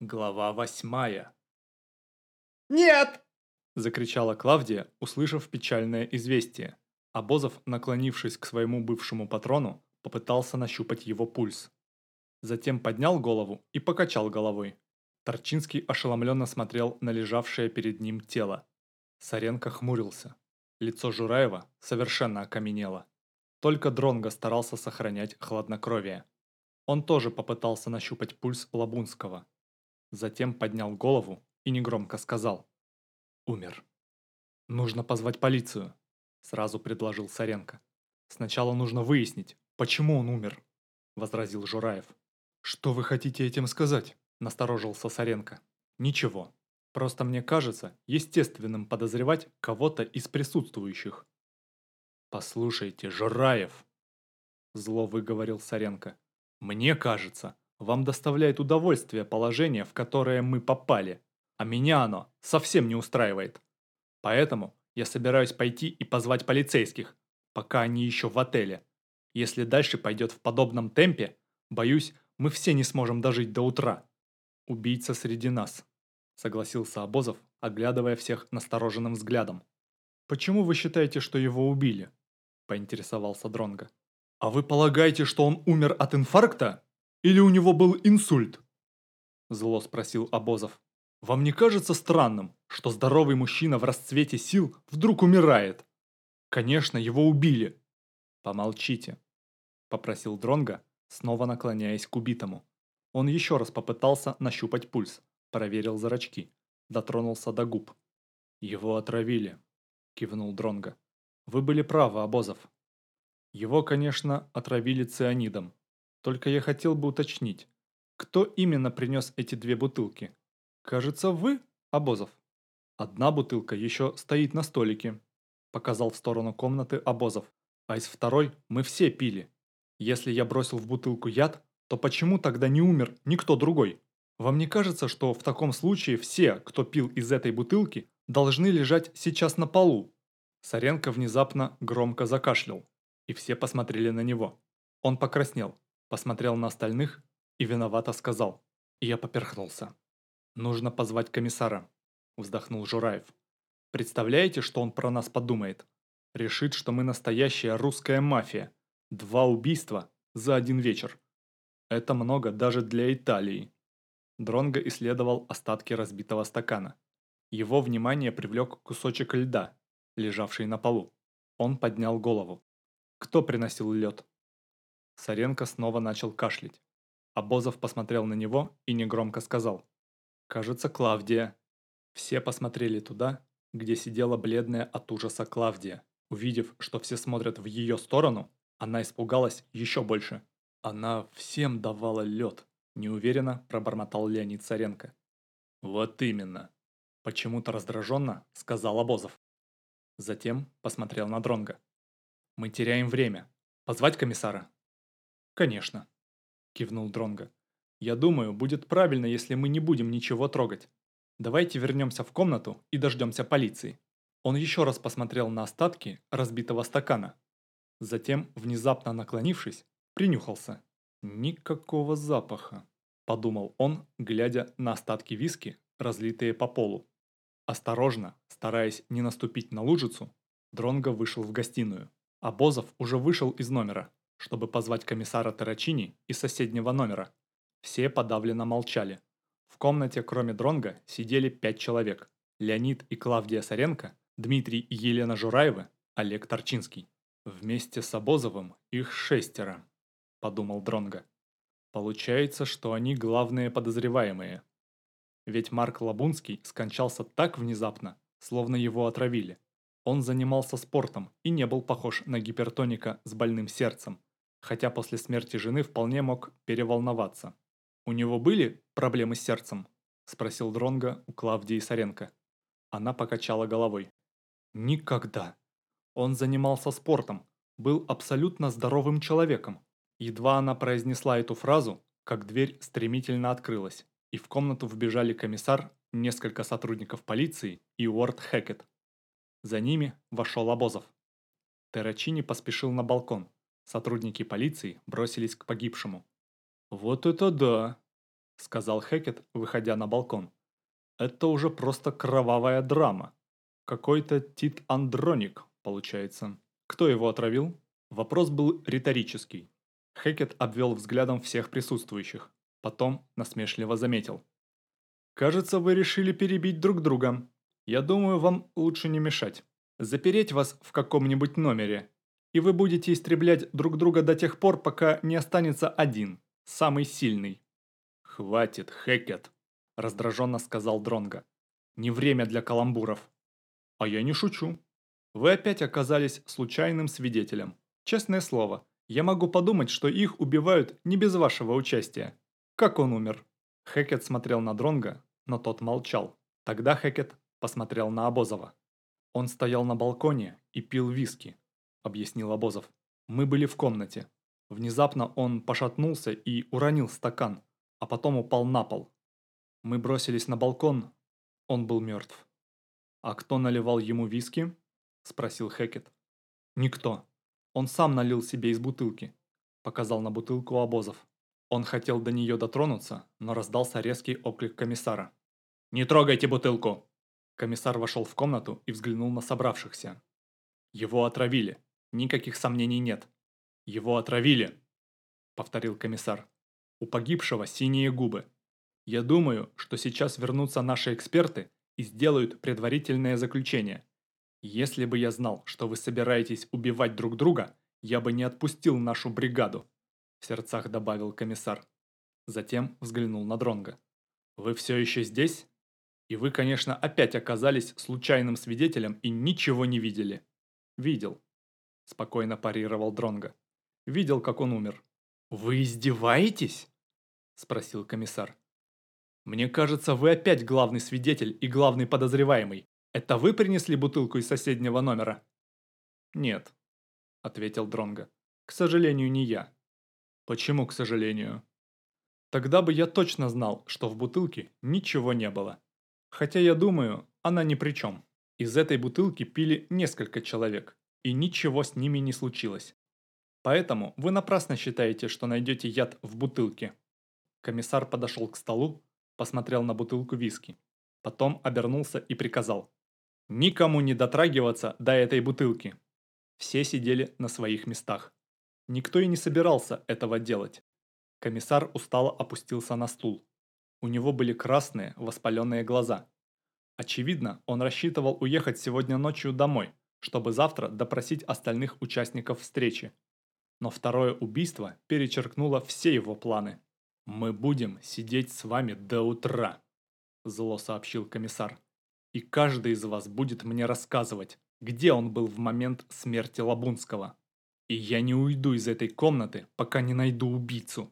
Глава восьмая. «Нет!» – закричала Клавдия, услышав печальное известие. Обозов, наклонившись к своему бывшему патрону, попытался нащупать его пульс. Затем поднял голову и покачал головой. Торчинский ошеломленно смотрел на лежавшее перед ним тело. Саренко хмурился. Лицо Жураева совершенно окаменело. Только Дронго старался сохранять хладнокровие. Он тоже попытался нащупать пульс Лабунского. Затем поднял голову и негромко сказал. «Умер». «Нужно позвать полицию», – сразу предложил Саренко. «Сначала нужно выяснить, почему он умер», – возразил Жураев. «Что вы хотите этим сказать?» – насторожился Саренко. «Ничего. Просто мне кажется естественным подозревать кого-то из присутствующих». «Послушайте, Жураев!» – зло выговорил Саренко. «Мне кажется, вам доставляет удовольствие положение, в которое мы попали, а меня оно совсем не устраивает. Поэтому я собираюсь пойти и позвать полицейских, пока они еще в отеле. Если дальше пойдет в подобном темпе, боюсь, мы все не сможем дожить до утра. Убийца среди нас, согласился Обозов, оглядывая всех настороженным взглядом. Почему вы считаете, что его убили? поинтересовался Дронга. А вы полагаете, что он умер от инфаркта? Или у него был инсульт?» Зло спросил Обозов. «Вам не кажется странным, что здоровый мужчина в расцвете сил вдруг умирает? Конечно, его убили!» «Помолчите», – попросил Дронга, снова наклоняясь к убитому. Он еще раз попытался нащупать пульс, проверил зрачки, дотронулся до губ. «Его отравили», – кивнул Дронга. «Вы были правы, Обозов. Его, конечно, отравили цианидом, только я хотел бы уточнить, кто именно принес эти две бутылки? Кажется, вы, Обозов. Одна бутылка еще стоит на столике, показал в сторону комнаты Обозов. А из второй мы все пили. Если я бросил в бутылку яд, то почему тогда не умер никто другой? Вам не кажется, что в таком случае все, кто пил из этой бутылки, должны лежать сейчас на полу? Саренко внезапно громко закашлял, и все посмотрели на него. Он покраснел, посмотрел на остальных и виновато сказал. И я поперхнулся. «Нужно позвать комиссара», – вздохнул Жураев. «Представляете, что он про нас подумает? Решит, что мы настоящая русская мафия. Два убийства за один вечер. Это много даже для Италии». Дронго исследовал остатки разбитого стакана. Его внимание привлек кусочек льда, лежавший на полу. Он поднял голову. Кто приносил лед? Саренко снова начал кашлять. Обозов посмотрел на него и негромко сказал. «Кажется, Клавдия». Все посмотрели туда, где сидела бледная от ужаса Клавдия. Увидев, что все смотрят в ее сторону, она испугалась еще больше. Она всем давала лед, неуверенно пробормотал Леонид Царенко. «Вот именно», – почему-то раздраженно сказал Обозов. Затем посмотрел на Дронга. «Мы теряем время. Позвать комиссара?» «Конечно», – кивнул Дронго. «Я думаю, будет правильно, если мы не будем ничего трогать. Давайте вернемся в комнату и дождемся полиции». Он еще раз посмотрел на остатки разбитого стакана. Затем, внезапно наклонившись, принюхался. «Никакого запаха», – подумал он, глядя на остатки виски, разлитые по полу. Осторожно, стараясь не наступить на лужицу, Дронго вышел в гостиную. А Бозов уже вышел из номера чтобы позвать комиссара Тарачини из соседнего номера. Все подавленно молчали. В комнате, кроме Дронга, сидели пять человек. Леонид и Клавдия Саренко, Дмитрий и Елена Жураевы, Олег Торчинский. Вместе с Обозовым их шестеро, подумал Дронга. Получается, что они главные подозреваемые. Ведь Марк Лабунский скончался так внезапно, словно его отравили. Он занимался спортом и не был похож на гипертоника с больным сердцем хотя после смерти жены вполне мог переволноваться. «У него были проблемы с сердцем?» – спросил Дронга у Клавдии Саренко. Она покачала головой. «Никогда. Он занимался спортом, был абсолютно здоровым человеком». Едва она произнесла эту фразу, как дверь стремительно открылась, и в комнату вбежали комиссар, несколько сотрудников полиции и Уорд Хэкет. За ними вошел Обозов. Террачини поспешил на балкон, Сотрудники полиции бросились к погибшему. «Вот это да!» – сказал Хекет, выходя на балкон. «Это уже просто кровавая драма. Какой-то Тит Андроник, получается. Кто его отравил?» Вопрос был риторический. Хекет обвел взглядом всех присутствующих. Потом насмешливо заметил. «Кажется, вы решили перебить друг друга. Я думаю, вам лучше не мешать. Запереть вас в каком-нибудь номере, и вы будете истреблять друг друга до тех пор, пока не останется один, самый сильный». «Хватит, Хекет», – раздраженно сказал Дронга. «Не время для каламбуров». «А я не шучу. Вы опять оказались случайным свидетелем. Честное слово, я могу подумать, что их убивают не без вашего участия. Как он умер?» Хекет смотрел на Дронга, но тот молчал. Тогда Хекет посмотрел на Обозова. «Он стоял на балконе и пил виски», – объяснил Обозов. «Мы были в комнате. Внезапно он пошатнулся и уронил стакан, а потом упал на пол. Мы бросились на балкон, он был мертв. «А кто наливал ему виски?» – спросил Хекет. «Никто. Он сам налил себе из бутылки», – показал на бутылку обозов. Он хотел до нее дотронуться, но раздался резкий оклик комиссара. «Не трогайте бутылку!» Комиссар вошел в комнату и взглянул на собравшихся. «Его отравили. Никаких сомнений нет. Его отравили!» Повторил комиссар. «У погибшего синие губы. Я думаю, что сейчас вернутся наши эксперты и сделают предварительное заключение. Если бы я знал, что вы собираетесь убивать друг друга, я бы не отпустил нашу бригаду», – в сердцах добавил комиссар. Затем взглянул на Дронга. «Вы все еще здесь? И вы, конечно, опять оказались случайным свидетелем и ничего не видели». «Видел», – спокойно парировал Дронга. «Видел, как он умер». «Вы издеваетесь?» – спросил комиссар. «Мне кажется, вы опять главный свидетель и главный подозреваемый. Это вы принесли бутылку из соседнего номера?» «Нет», — ответил Дронго. «К сожалению, не я». «Почему, к сожалению?» «Тогда бы я точно знал, что в бутылке ничего не было. Хотя я думаю, она ни при чем. Из этой бутылки пили несколько человек, и ничего с ними не случилось. Поэтому вы напрасно считаете, что найдете яд в бутылке». Комиссар подошел к столу, посмотрел на бутылку виски. Потом обернулся и приказал. Никому не дотрагиваться до этой бутылки. Все сидели на своих местах. Никто и не собирался этого делать. Комиссар устало опустился на стул. У него были красные, воспаленные глаза. Очевидно, он рассчитывал уехать сегодня ночью домой, чтобы завтра допросить остальных участников встречи. Но второе убийство перечеркнуло все его планы. «Мы будем сидеть с вами до утра», – зло сообщил комиссар и каждый из вас будет мне рассказывать, где он был в момент смерти Лабунского. И я не уйду из этой комнаты, пока не найду убийцу.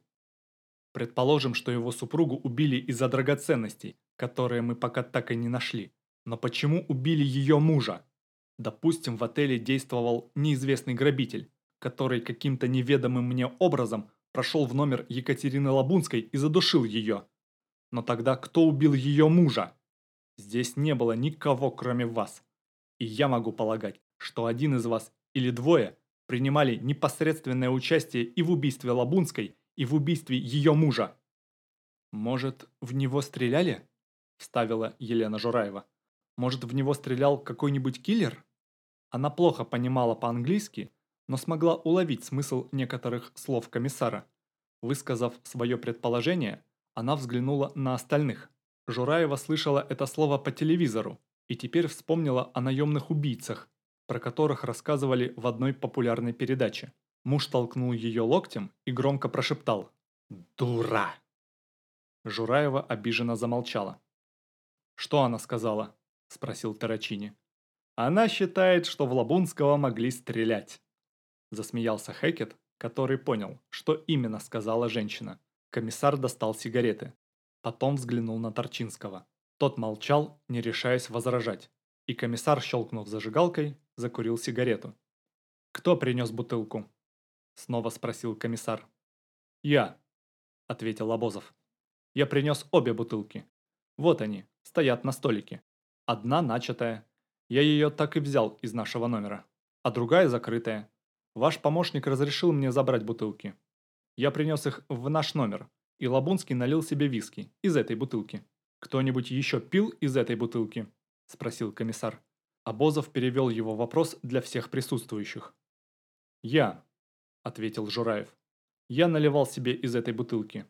Предположим, что его супругу убили из-за драгоценностей, которые мы пока так и не нашли. Но почему убили ее мужа? Допустим, в отеле действовал неизвестный грабитель, который каким-то неведомым мне образом прошел в номер Екатерины Лабунской и задушил ее. Но тогда кто убил ее мужа? Здесь не было никого, кроме вас. И я могу полагать, что один из вас или двое принимали непосредственное участие и в убийстве Лабунской, и в убийстве ее мужа. «Может, в него стреляли?» – вставила Елена Жураева. «Может, в него стрелял какой-нибудь киллер?» Она плохо понимала по-английски, но смогла уловить смысл некоторых слов комиссара. Высказав свое предположение, она взглянула на остальных. Жураева слышала это слово по телевизору и теперь вспомнила о наемных убийцах, про которых рассказывали в одной популярной передаче. Муж толкнул ее локтем и громко прошептал «Дура!». Жураева обиженно замолчала. «Что она сказала?» – спросил Тарачини. «Она считает, что в Лабунского могли стрелять». Засмеялся Хекет, который понял, что именно сказала женщина. Комиссар достал сигареты. Потом взглянул на Торчинского. Тот молчал, не решаясь возражать. И комиссар, щелкнув зажигалкой, закурил сигарету. «Кто принес бутылку?» Снова спросил комиссар. «Я», — ответил Обозов. «Я принес обе бутылки. Вот они, стоят на столике. Одна начатая. Я ее так и взял из нашего номера. А другая закрытая. Ваш помощник разрешил мне забрать бутылки. Я принес их в наш номер, И Лабунский налил себе виски из этой бутылки. «Кто-нибудь еще пил из этой бутылки?» – спросил комиссар. Обозов перевел его вопрос для всех присутствующих. «Я», – ответил Жураев. «Я наливал себе из этой бутылки».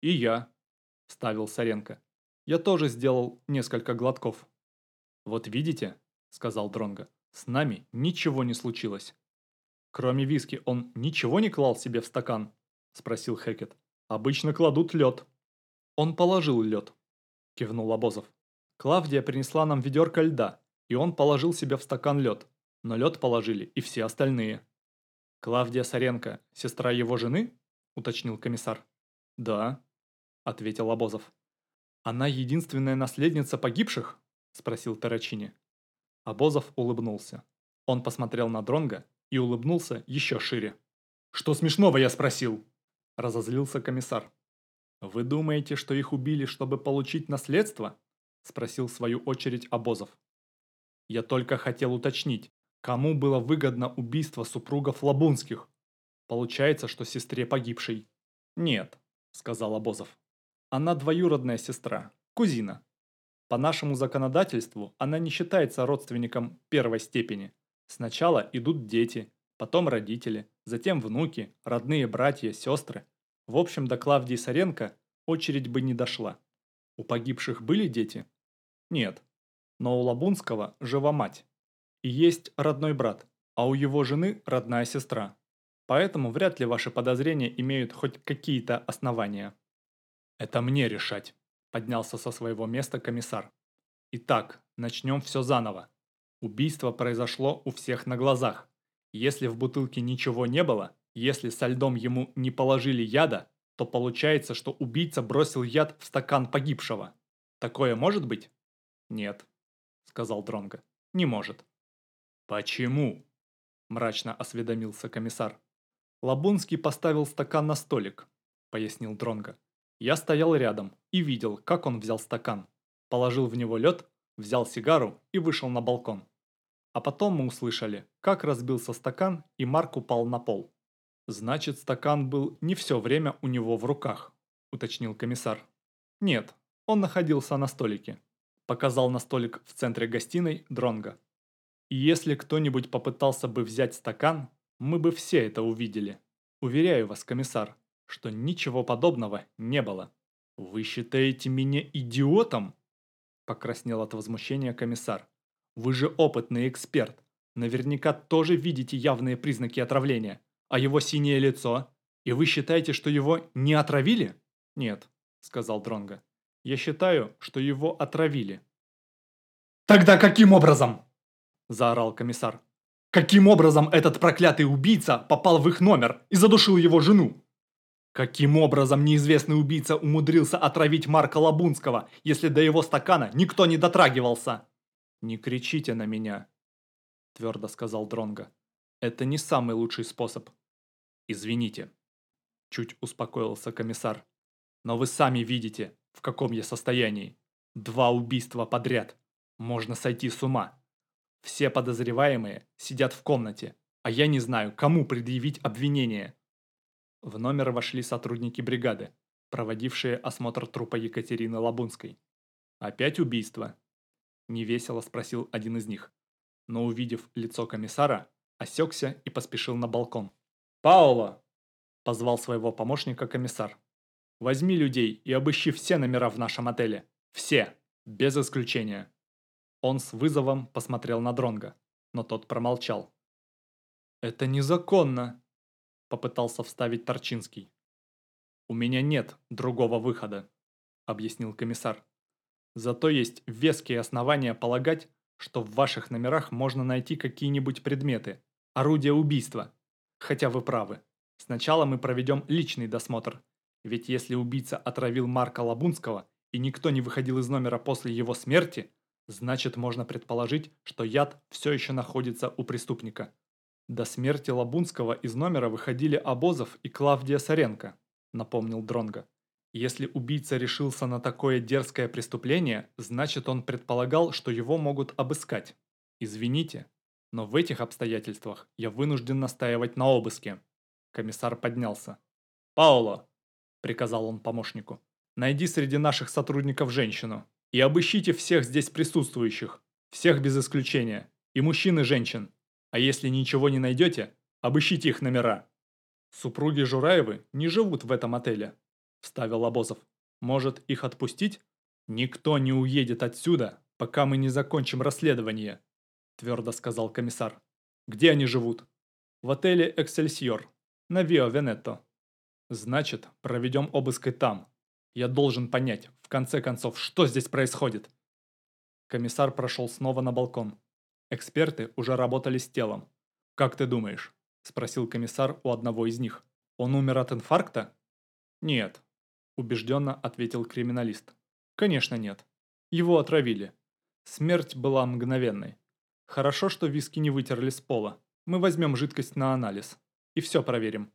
«И я», – вставил Саренко. «Я тоже сделал несколько глотков». «Вот видите», – сказал Дронго, – «с нами ничего не случилось». «Кроме виски он ничего не клал себе в стакан?» – спросил Хекет. «Обычно кладут лед». «Он положил лед», – кивнул Обозов. «Клавдия принесла нам ведерко льда, и он положил себе в стакан лед. Но лед положили и все остальные». «Клавдия Саренко – сестра его жены?» – уточнил комиссар. «Да», – ответил Обозов. «Она единственная наследница погибших?» – спросил Тарачини. Обозов улыбнулся. Он посмотрел на Дронга и улыбнулся еще шире. «Что смешного, я спросил?» – разозлился комиссар. «Вы думаете, что их убили, чтобы получить наследство?» – спросил в свою очередь Обозов. «Я только хотел уточнить, кому было выгодно убийство супругов Лабунских? Получается, что сестре погибшей». «Нет», – сказал Обозов. «Она двоюродная сестра, кузина. По нашему законодательству она не считается родственником первой степени. Сначала идут дети, потом родители, затем внуки, родные братья, сестры. В общем, до Клавдии Саренко очередь бы не дошла. У погибших были дети? Нет. Но у Лабунского жива мать. И есть родной брат, а у его жены родная сестра. Поэтому вряд ли ваши подозрения имеют хоть какие-то основания. Это мне решать, поднялся со своего места комиссар. Итак, начнем все заново. Убийство произошло у всех на глазах. Если в бутылке ничего не было, если со льдом ему не положили яда, то получается, что убийца бросил яд в стакан погибшего. Такое может быть? Нет, сказал Дронго. Не может. Почему? Мрачно осведомился комиссар. Лабунский поставил стакан на столик, пояснил Дронго. Я стоял рядом и видел, как он взял стакан, положил в него лед, взял сигару и вышел на балкон. А потом мы услышали, как разбился стакан и Марк упал на пол. «Значит, стакан был не все время у него в руках», – уточнил комиссар. «Нет, он находился на столике», – показал на столик в центре гостиной Дронга. «И если кто-нибудь попытался бы взять стакан, мы бы все это увидели. Уверяю вас, комиссар, что ничего подобного не было». «Вы считаете меня идиотом?» – покраснел от возмущения комиссар. Вы же опытный эксперт. Наверняка тоже видите явные признаки отравления. А его синее лицо? И вы считаете, что его не отравили? Нет, сказал Дронго. Я считаю, что его отравили. Тогда каким образом? Заорал комиссар. Каким образом этот проклятый убийца попал в их номер и задушил его жену? Каким образом неизвестный убийца умудрился отравить Марка Лабунского, если до его стакана никто не дотрагивался? «Не кричите на меня», – твердо сказал Дронго. «Это не самый лучший способ». «Извините», – чуть успокоился комиссар. «Но вы сами видите, в каком я состоянии. Два убийства подряд. Можно сойти с ума. Все подозреваемые сидят в комнате, а я не знаю, кому предъявить обвинение». В номер вошли сотрудники бригады, проводившие осмотр трупа Екатерины Лабунской. «Опять убийство?» Невесело спросил один из них. Но увидев лицо комиссара, осекся и поспешил на балкон. «Паоло!» – позвал своего помощника комиссар. «Возьми людей и обыщи все номера в нашем отеле. Все, без исключения». Он с вызовом посмотрел на Дронга, но тот промолчал. «Это незаконно», – попытался вставить Торчинский. «У меня нет другого выхода», – объяснил комиссар. Зато есть веские основания полагать, что в ваших номерах можно найти какие-нибудь предметы, орудия убийства. Хотя вы правы. Сначала мы проведем личный досмотр. Ведь если убийца отравил Марка Лабунского и никто не выходил из номера после его смерти, значит можно предположить, что яд все еще находится у преступника. До смерти Лабунского из номера выходили Обозов и Клавдия Саренко, напомнил Дронга. Если убийца решился на такое дерзкое преступление, значит он предполагал, что его могут обыскать. Извините, но в этих обстоятельствах я вынужден настаивать на обыске. Комиссар поднялся. «Пауло!» приказал он помощнику. «Найди среди наших сотрудников женщину и обыщите всех здесь присутствующих, всех без исключения, и мужчин и женщин. А если ничего не найдете, обыщите их номера». «Супруги Жураевы не живут в этом отеле», – вставил Обозов. «Может, их отпустить?» «Никто не уедет отсюда, пока мы не закончим расследование», – твердо сказал комиссар. «Где они живут?» «В отеле «Эксельсиор», на Вио Венетто». «Значит, проведем обыск и там. Я должен понять, в конце концов, что здесь происходит». Комиссар прошел снова на балкон. Эксперты уже работали с телом. «Как ты думаешь?» – спросил комиссар у одного из них. «Он умер от инфаркта?» «Нет», – убежденно ответил криминалист. «Конечно нет. Его отравили. Смерть была мгновенной. Хорошо, что виски не вытерли с пола. Мы возьмем жидкость на анализ. И все проверим.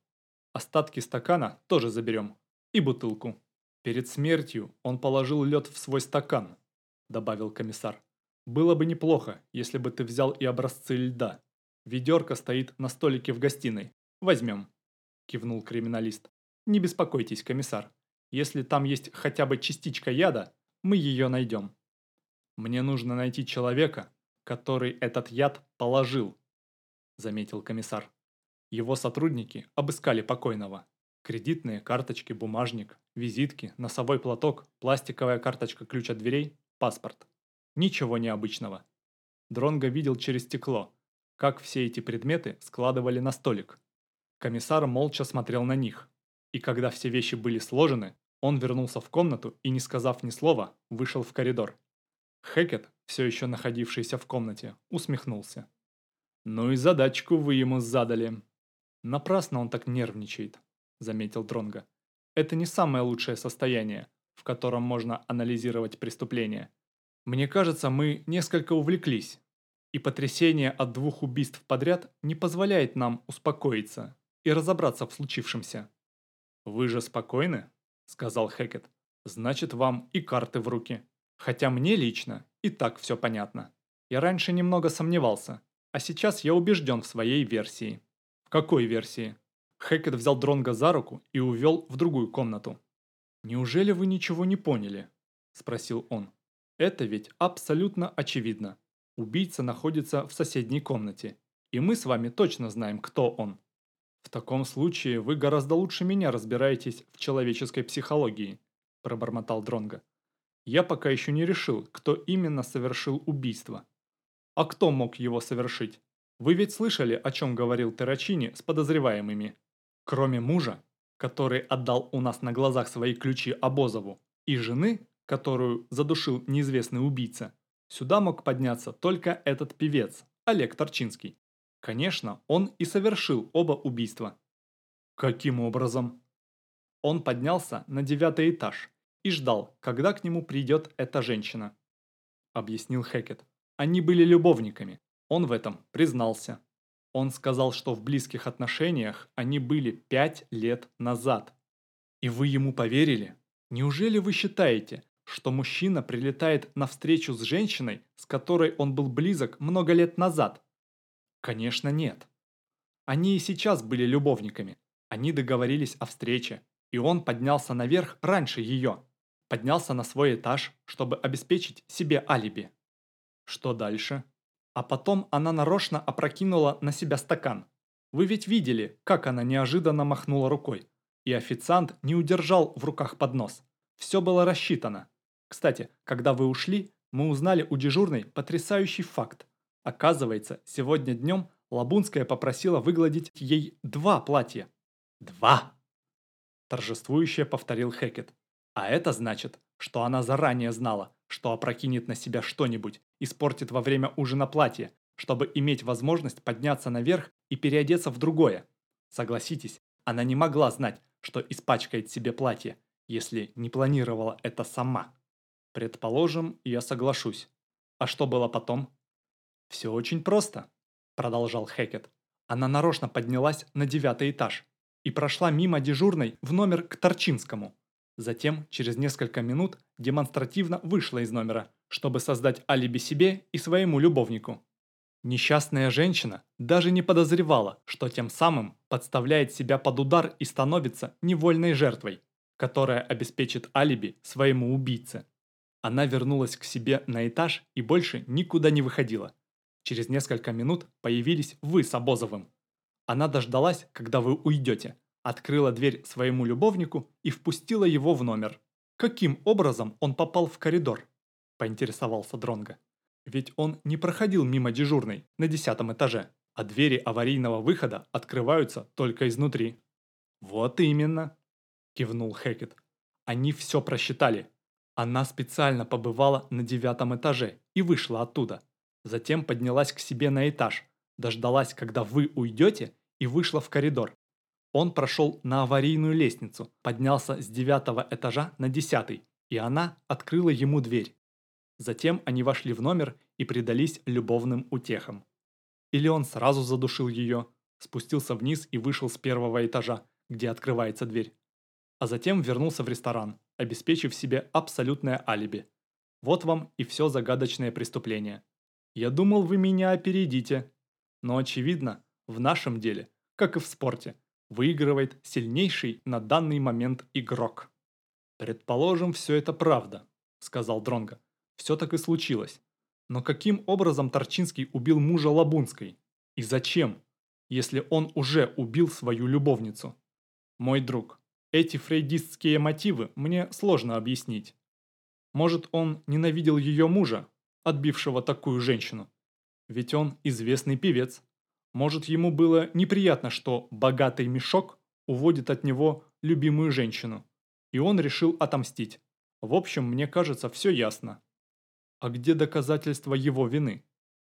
Остатки стакана тоже заберем. И бутылку. Перед смертью он положил лед в свой стакан», – добавил комиссар. «Было бы неплохо, если бы ты взял и образцы льда. Ведерко стоит на столике в гостиной. Возьмем», – кивнул криминалист. «Не беспокойтесь, комиссар. Если там есть хотя бы частичка яда, мы ее найдем. Мне нужно найти человека, который этот яд положил», – заметил комиссар. Его сотрудники обыскали покойного. Кредитные карточки, бумажник, визитки, носовой платок, пластиковая карточка ключ от дверей, паспорт. Ничего необычного. Дронго видел через стекло, как все эти предметы складывали на столик. Комиссар молча смотрел на них, и когда все вещи были сложены, он вернулся в комнату и, не сказав ни слова, вышел в коридор. Хекет, все еще находившийся в комнате, усмехнулся. «Ну и задачку вы ему задали». «Напрасно он так нервничает», – заметил Дронго. «Это не самое лучшее состояние, в котором можно анализировать преступление. Мне кажется, мы несколько увлеклись и потрясение от двух убийств подряд не позволяет нам успокоиться и разобраться в случившемся. «Вы же спокойны?» – сказал Хекет. «Значит, вам и карты в руки. Хотя мне лично и так все понятно. Я раньше немного сомневался, а сейчас я убежден в своей версии». «В какой версии?» Хекет взял Дронга за руку и увел в другую комнату. «Неужели вы ничего не поняли?» – спросил он. «Это ведь абсолютно очевидно. Убийца находится в соседней комнате, и мы с вами точно знаем, кто он. В таком случае вы гораздо лучше меня разбираетесь в человеческой психологии, пробормотал Дронга. Я пока еще не решил, кто именно совершил убийство. А кто мог его совершить? Вы ведь слышали, о чем говорил Террачини с подозреваемыми? Кроме мужа, который отдал у нас на глазах свои ключи Обозову, и жены, которую задушил неизвестный убийца, Сюда мог подняться только этот певец, Олег Торчинский. Конечно, он и совершил оба убийства. Каким образом? Он поднялся на девятый этаж и ждал, когда к нему придет эта женщина. Объяснил Хекет. Они были любовниками. Он в этом признался. Он сказал, что в близких отношениях они были пять лет назад. И вы ему поверили? Неужели вы считаете, что мужчина прилетает на встречу с женщиной, с которой он был близок много лет назад? Конечно, нет. Они и сейчас были любовниками. Они договорились о встрече, и он поднялся наверх раньше ее. Поднялся на свой этаж, чтобы обеспечить себе алиби. Что дальше? А потом она нарочно опрокинула на себя стакан. Вы ведь видели, как она неожиданно махнула рукой. И официант не удержал в руках поднос. Все было рассчитано. Кстати, когда вы ушли, мы узнали у дежурной потрясающий факт. Оказывается, сегодня днем Лабунская попросила выгладить ей два платья. «Два!» Торжествующе повторил Хекет. А это значит, что она заранее знала, что опрокинет на себя что-нибудь, испортит во время ужина платье, чтобы иметь возможность подняться наверх и переодеться в другое. Согласитесь, она не могла знать, что испачкает себе платье, если не планировала это сама. Предположим, я соглашусь. А что было потом? Все очень просто, продолжал Хекет. Она нарочно поднялась на девятый этаж и прошла мимо дежурной в номер к Торчинскому. Затем, через несколько минут, демонстративно вышла из номера, чтобы создать алиби себе и своему любовнику. Несчастная женщина даже не подозревала, что тем самым подставляет себя под удар и становится невольной жертвой. которая обеспечит алиби своему убийце. Она вернулась к себе на этаж и больше никуда не выходила. Через несколько минут появились вы с Обозовым. Она дождалась, когда вы уйдете, открыла дверь своему любовнику и впустила его в номер. Каким образом он попал в коридор? Поинтересовался Дронга. Ведь он не проходил мимо дежурной на десятом этаже, а двери аварийного выхода открываются только изнутри. Вот именно, кивнул Хекет. Они все просчитали. Она специально побывала на девятом этаже и вышла оттуда. Затем поднялась к себе на этаж, дождалась, когда вы уйдете, и вышла в коридор. Он прошел на аварийную лестницу, поднялся с девятого этажа на десятый, и она открыла ему дверь. Затем они вошли в номер и предались любовным утехам. Или он сразу задушил ее, спустился вниз и вышел с первого этажа, где открывается дверь. А затем вернулся в ресторан, обеспечив себе абсолютное алиби. Вот вам и все загадочное преступление. Я думал, вы меня опередите. Но очевидно, в нашем деле, как и в спорте, выигрывает сильнейший на данный момент игрок. «Предположим, все это правда», — сказал Дронго. «Все так и случилось. Но каким образом Торчинский убил мужа Лабунской? И зачем, если он уже убил свою любовницу? Мой друг, эти фрейдистские мотивы мне сложно объяснить. Может, он ненавидел ее мужа, отбившего такую женщину? Ведь он известный певец. Может, ему было неприятно, что богатый мешок уводит от него любимую женщину. И он решил отомстить. В общем, мне кажется, все ясно. А где доказательства его вины?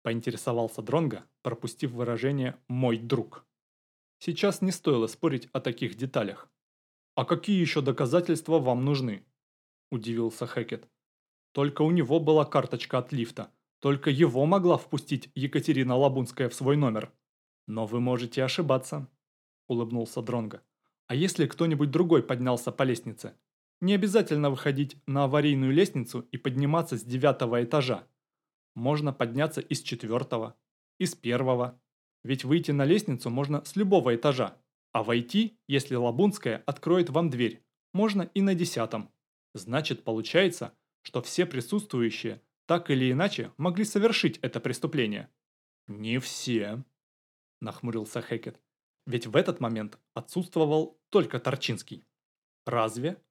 Поинтересовался Дронга, пропустив выражение «мой друг». Сейчас не стоило спорить о таких деталях. «А какие еще доказательства вам нужны?» – удивился Хекет. «Только у него была карточка от лифта. Только его могла впустить Екатерина Лабунская в свой номер. Но вы можете ошибаться», – улыбнулся Дронга. «А если кто-нибудь другой поднялся по лестнице? Не обязательно выходить на аварийную лестницу и подниматься с девятого этажа. Можно подняться из четвертого, из первого. Ведь выйти на лестницу можно с любого этажа. А войти, если Лабунская откроет вам дверь, можно и на десятом. Значит, получается, что все присутствующие так или иначе могли совершить это преступление. «Не все», – нахмурился Хекет. «Ведь в этот момент отсутствовал только Торчинский». «Разве?»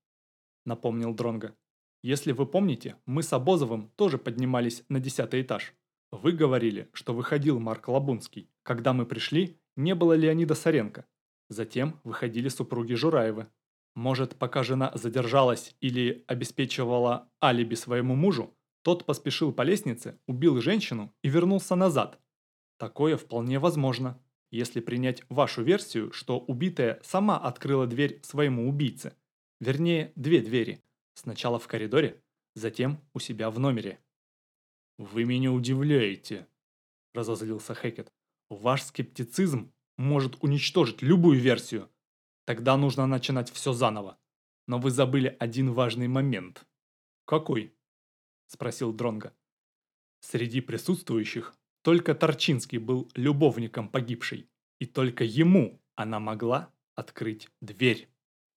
напомнил Дронга. Если вы помните, мы с Обозовым тоже поднимались на десятый этаж. Вы говорили, что выходил Марк Лабунский. Когда мы пришли, не было Леонида Саренко. Затем выходили супруги Жураевы. Может, пока жена задержалась или обеспечивала алиби своему мужу, тот поспешил по лестнице, убил женщину и вернулся назад. Такое вполне возможно, если принять вашу версию, что убитая сама открыла дверь своему убийце. Вернее, две двери. Сначала в коридоре, затем у себя в номере. «Вы меня удивляете», – разозлился Хекет. «Ваш скептицизм может уничтожить любую версию. Тогда нужно начинать все заново. Но вы забыли один важный момент». «Какой?» – спросил Дронга. Среди присутствующих только Торчинский был любовником погибшей, и только ему она могла открыть дверь.